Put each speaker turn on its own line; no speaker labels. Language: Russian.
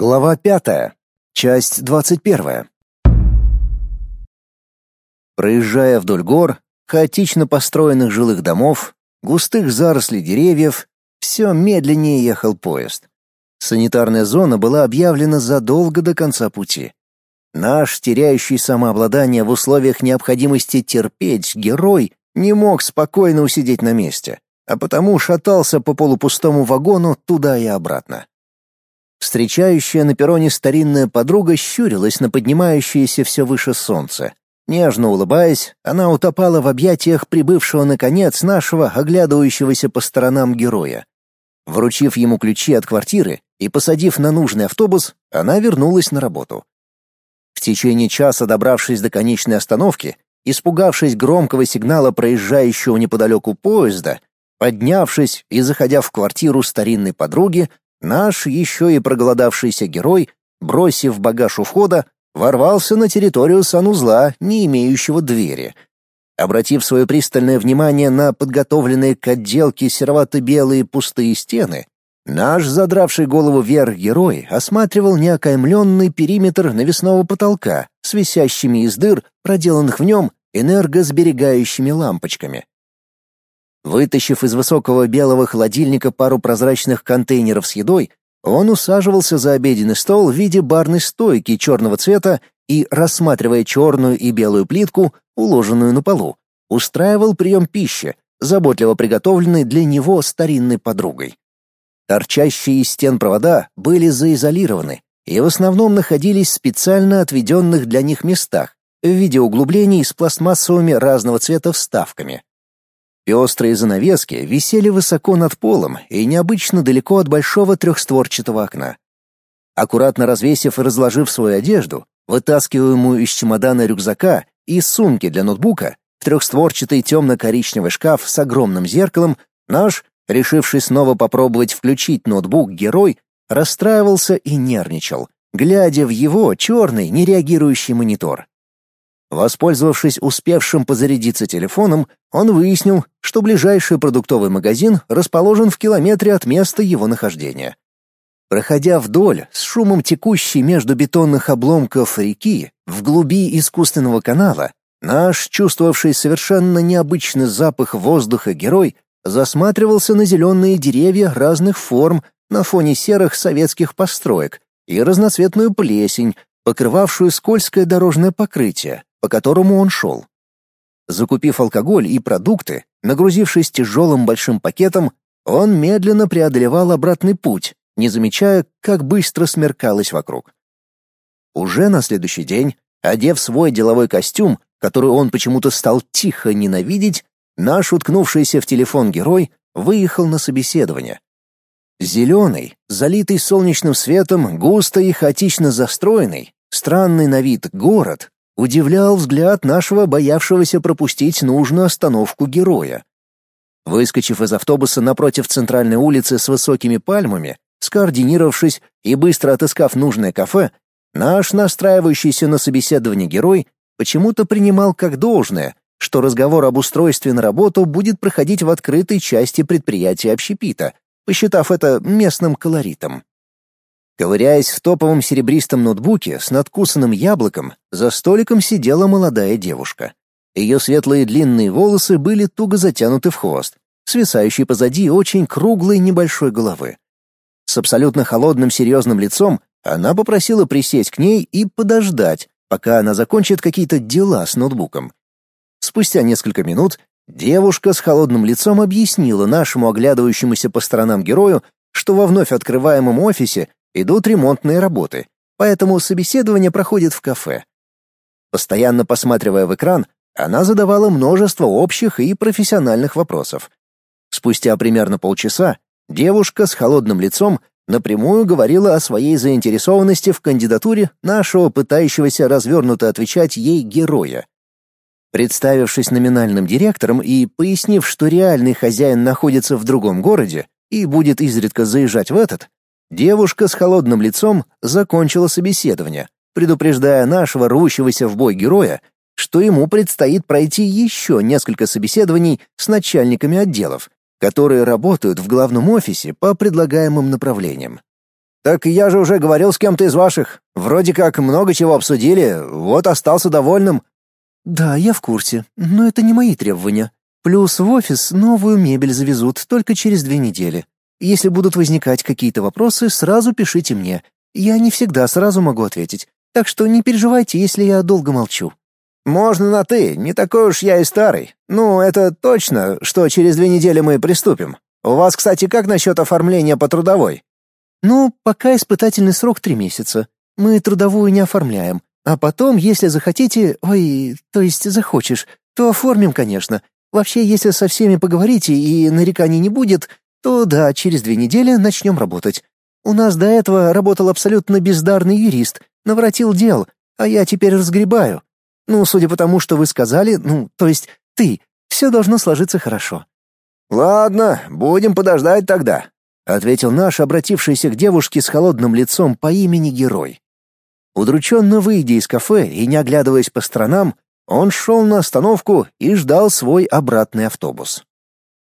Глава пятая. Часть двадцать первая. Проезжая вдоль гор, хаотично построенных жилых домов, густых зарослей деревьев, все медленнее ехал поезд. Санитарная зона была объявлена задолго до конца пути. Наш, теряющий самообладание в условиях необходимости терпеть, герой не мог спокойно усидеть на месте, а потому шатался по полупустому вагону туда и обратно. Встречающая на перроне старинная подруга щурилась на поднимающееся все выше солнце. Нежно улыбаясь, она утопала в объятиях прибывшего наконец нашего оглядывающегося по сторонам героя. Вручив ему ключи от квартиры и посадив на нужный автобус, она вернулась на работу. В течение часа добравшись до конечной остановки, испугавшись громкого сигнала проезжающего неподалеку поезда, поднявшись и заходя в квартиру старинной подруги, Наш еще и проголодавшийся герой, бросив багаж у входа, ворвался на территорию санузла, не имеющего двери. Обратив свое пристальное внимание на подготовленные к отделке серовато-белые пустые стены, наш задравший голову вверх герой осматривал неокаймленный периметр навесного потолка с висящими из дыр, проделанных в нем, энергосберегающими лампочками. Вытащив из высокого белого холодильника пару прозрачных контейнеров с едой, он усаживался за обеденный стол в виде барной стойки черного цвета и, рассматривая черную и белую плитку, уложенную на полу, устраивал прием пищи, заботливо приготовленной для него старинной подругой. Торчащие из стен провода были заизолированы и в основном находились в специально отведенных для них местах в виде углублений с пластмассовыми разного цвета вставками. Пестрые занавески висели высоко над полом и необычно далеко от большого трехстворчатого окна. Аккуратно развесив и разложив свою одежду, вытаскиваемую из чемодана рюкзака и сумки для ноутбука, в трехстворчатый темно-коричневый шкаф с огромным зеркалом, наш, решивший снова попробовать включить ноутбук герой, расстраивался и нервничал, глядя в его черный, нереагирующий монитор. Воспользовавшись успевшим подзарядиться телефоном, он выяснил, что ближайший продуктовый магазин расположен в километре от места его нахождения. Проходя вдоль, с шумом текущей между бетонных обломков реки, в глуби искусственного канала, наш, чувствовавший совершенно необычный запах воздуха герой, засматривался на зеленые деревья разных форм на фоне серых советских построек и разноцветную плесень, покрывавшую скользкое дорожное покрытие, по которому он шел. Закупив алкоголь и продукты, нагрузившись тяжелым большим пакетом, он медленно преодолевал обратный путь, не замечая, как быстро смеркалось вокруг. Уже на следующий день, одев свой деловой костюм, который он почему-то стал тихо ненавидеть, наш уткнувшийся в телефон герой выехал на собеседование. Зеленый, залитый солнечным светом, густо и хаотично застроенный, странный на вид город удивлял взгляд нашего боявшегося пропустить нужную остановку героя. Выскочив из автобуса напротив центральной улицы с высокими пальмами, скоординировавшись и быстро отыскав нужное кафе, наш настраивающийся на собеседование герой почему-то принимал как должное, что разговор об устройстве на работу будет проходить в открытой части предприятия общепита, посчитав это местным колоритом. Ковыряясь в топовом серебристом ноутбуке с надкусанным яблоком, за столиком сидела молодая девушка. Ее светлые длинные волосы были туго затянуты в хвост, свисающий позади очень круглой небольшой головы. С абсолютно холодным серьезным лицом она попросила присесть к ней и подождать, пока она закончит какие-то дела с ноутбуком. Спустя несколько минут девушка с холодным лицом объяснила нашему оглядывающемуся по сторонам герою, что во вновь открываемом офисе идут ремонтные работы, поэтому собеседование проходит в кафе. Постоянно посматривая в экран, она задавала множество общих и профессиональных вопросов. Спустя примерно полчаса девушка с холодным лицом напрямую говорила о своей заинтересованности в кандидатуре нашего пытающегося развернуто отвечать ей героя. Представившись номинальным директором и пояснив, что реальный хозяин находится в другом городе и будет изредка заезжать в этот, Девушка с холодным лицом закончила собеседование, предупреждая нашего рвущегося в бой героя, что ему предстоит пройти еще несколько собеседований с начальниками отделов, которые работают в главном офисе по предлагаемым направлениям. Так я же уже говорил с кем-то из ваших. Вроде как много чего обсудили, вот остался довольным.
Да, я в курсе, но это не мои требования. Плюс в офис новую мебель завезут только через две недели. Если будут возникать какие-то вопросы, сразу пишите мне. Я не всегда сразу могу ответить. Так что не переживайте, если я долго молчу.
Можно на ты, не такой уж я и старый. Ну, это точно, что через две недели мы приступим. У вас, кстати, как насчет оформления по трудовой?
Ну, пока испытательный срок три месяца. Мы трудовую не оформляем. А потом, если захотите, ой, то есть захочешь, то оформим, конечно. Вообще, если со всеми поговорите и нареканий не будет, то да, через две недели начнем работать. У нас до этого работал абсолютно бездарный юрист, наворотил дел, а я теперь разгребаю. Ну, судя по тому, что вы сказали, ну, то есть ты, все должно сложиться хорошо.
Ладно, будем подождать тогда ответил наш обратившийся к девушке с холодным лицом по имени Герой. Удрученно выйдя из кафе и не оглядываясь по сторонам, он шел на остановку и ждал свой обратный автобус.